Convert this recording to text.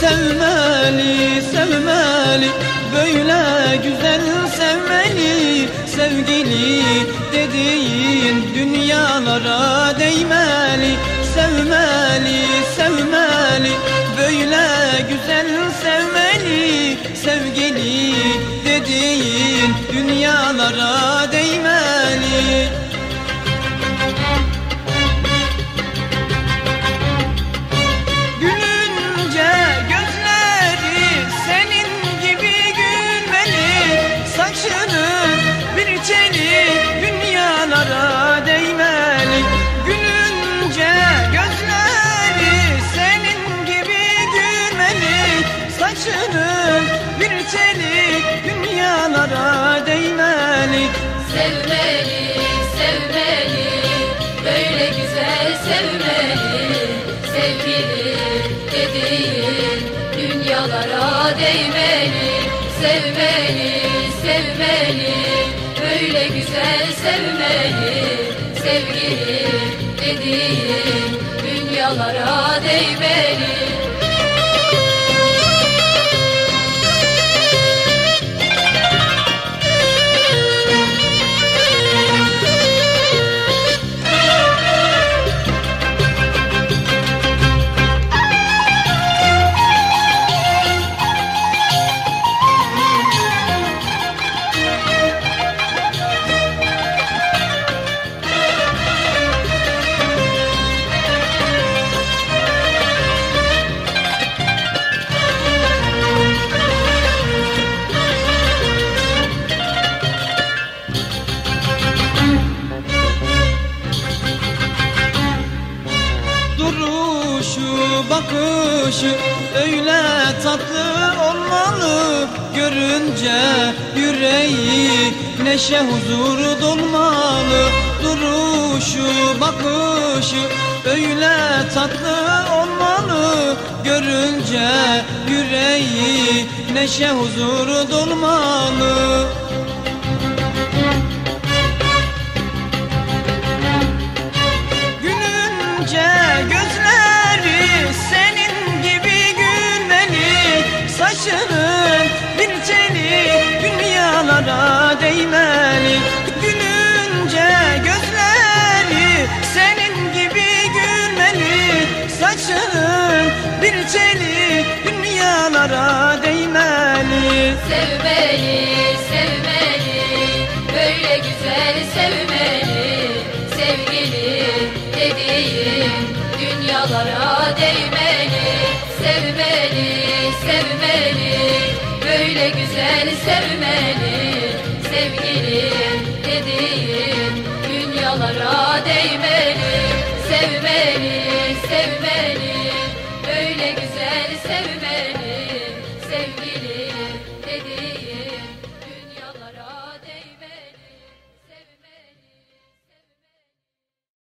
Sevmeli, sevmeli Böyle güzel sevmeli Sevgili dediğin dünyalara değmeli. Sevmeli, sevmeli Böyle güzel sevmeli Sevgili dediğin dünyalara değmeli Bir çeli dünyalara değmeli Sevmeli, sevmeli, böyle güzel sevmeli Sevgili dediğin dünyalara değmeli Sevmeli, sevmeli, böyle güzel sevmeli Sevgili dediğin dünyalara değmeli bakışı öyle tatlı olmalı. Görünce yüreği neşe huzur dolmalı. Duruşu, bakışı öyle tatlı olmalı. Görünce yüreği neşe huzur dolmalı değmeli. Gülünce gözleri senin gibi gülmeli. Saçının bir teli dünyalara değmeli. Sevmeli, sevmeli, böyle güzel sevmeli. Sevgili dediğin dünyalara değmeli. Sevmeli, sevmeli, böyle güzel sevmeli değmeli Sevmeli, sevmeli. Böyle güzel sevmeli Sevgili dedi